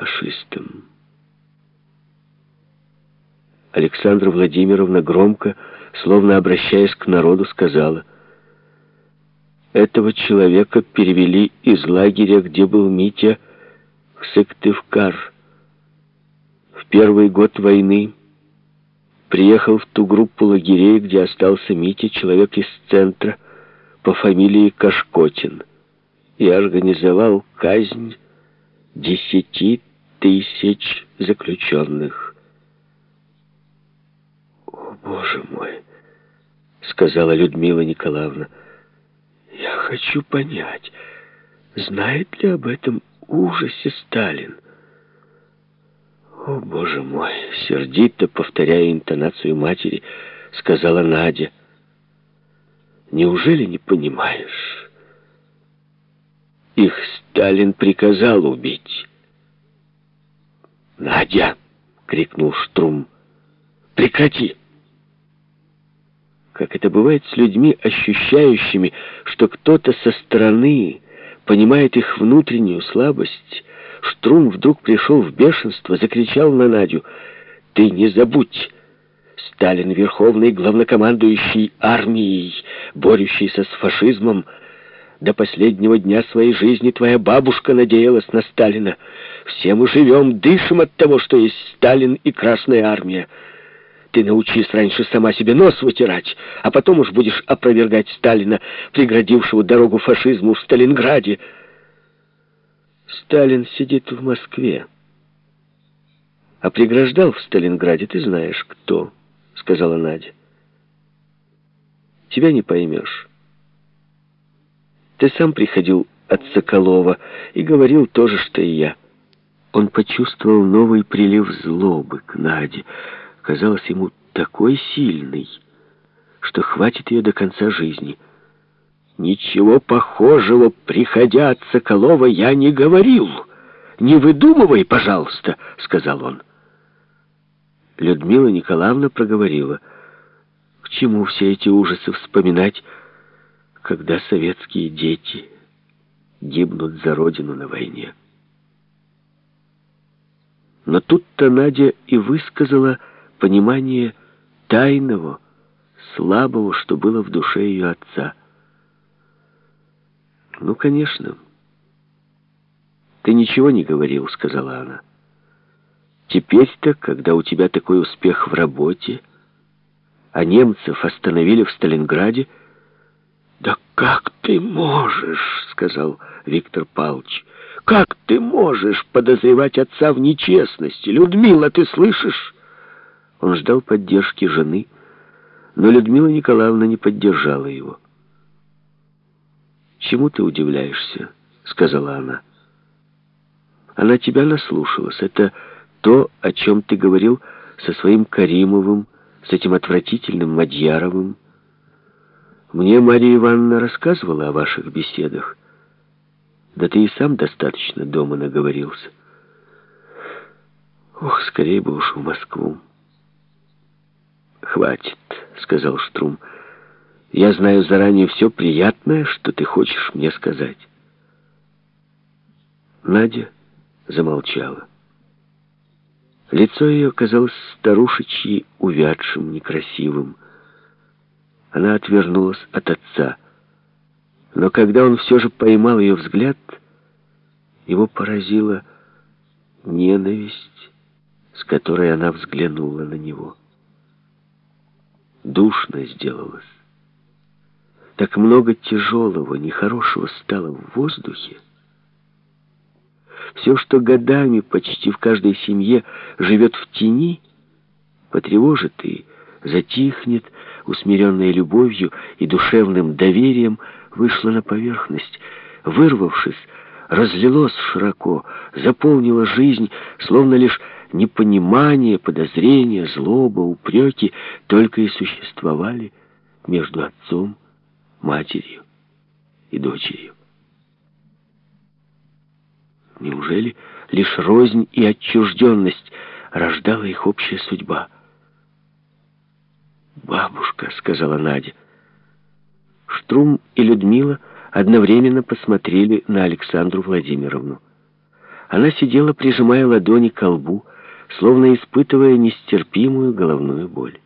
фашистом. Александра Владимировна громко, словно обращаясь к народу, сказала, «Этого человека перевели из лагеря, где был Митя, в Сыктывкар. В первый год войны приехал в ту группу лагерей, где остался Митя, человек из центра, по фамилии Кашкотин, и организовал казнь десяти тысяч заключенных. «О, Боже мой!» — сказала Людмила Николаевна. «Я хочу понять, знает ли об этом ужасе Сталин?» «О, Боже мой!» — сердито, повторяя интонацию матери, сказала Надя. «Неужели не понимаешь?» Их Сталин приказал убить. «Надя!» — крикнул Штрум. «Прекрати!» Как это бывает с людьми, ощущающими, что кто-то со стороны понимает их внутреннюю слабость, Штрум вдруг пришел в бешенство, закричал на Надю. «Ты не забудь! Сталин — верховный главнокомандующий армией, борющийся с фашизмом, — до последнего дня своей жизни твоя бабушка надеялась на Сталина. Все мы живем, дышим от того, что есть Сталин и Красная Армия. Ты научись раньше сама себе нос вытирать, а потом уж будешь опровергать Сталина, преградившего дорогу фашизму в Сталинграде. Сталин сидит в Москве. А преграждал в Сталинграде ты знаешь кто, сказала Надя. Тебя не поймешь. Ты сам приходил от Соколова и говорил то же, что и я. Он почувствовал новый прилив злобы к Наде. Казалось ему такой сильный, что хватит ее до конца жизни. «Ничего похожего, приходя от Соколова, я не говорил. Не выдумывай, пожалуйста», — сказал он. Людмила Николаевна проговорила. «К чему все эти ужасы вспоминать?» Когда советские дети гибнут за родину на войне. Но тут-то Надя и высказала понимание тайного, слабого, что было в душе ее отца. «Ну, конечно. Ты ничего не говорил», — сказала она. «Теперь-то, когда у тебя такой успех в работе, а немцев остановили в Сталинграде, — «Да как ты можешь?» — сказал Виктор Павлович. «Как ты можешь подозревать отца в нечестности? Людмила, ты слышишь?» Он ждал поддержки жены, но Людмила Николаевна не поддержала его. «Чему ты удивляешься?» — сказала она. «Она тебя наслушалась. Это то, о чем ты говорил со своим Каримовым, с этим отвратительным Мадьяровым». Мне Мария Ивановна рассказывала о ваших беседах. Да ты и сам достаточно дома наговорился. Ох, скорее бы уж в Москву. «Хватит», — сказал Штрум. «Я знаю заранее все приятное, что ты хочешь мне сказать». Надя замолчала. Лицо ее казалось старушечьи увядшим, некрасивым. Она отвернулась от отца. Но когда он все же поймал ее взгляд, его поразила ненависть, с которой она взглянула на него. Душно сделалось. Так много тяжелого, нехорошего стало в воздухе. Все, что годами почти в каждой семье живет в тени, потревожит и затихнет, усмиренная любовью и душевным доверием, вышло на поверхность, вырвавшись, разлилось широко, заполнило жизнь, словно лишь непонимание, подозрение, злоба, упреки только и существовали между отцом, матерью и дочерью. Неужели лишь рознь и отчужденность рождала их общая судьба — «Бабушка», — сказала Надя. Штрум и Людмила одновременно посмотрели на Александру Владимировну. Она сидела, прижимая ладони к лбу, словно испытывая нестерпимую головную боль.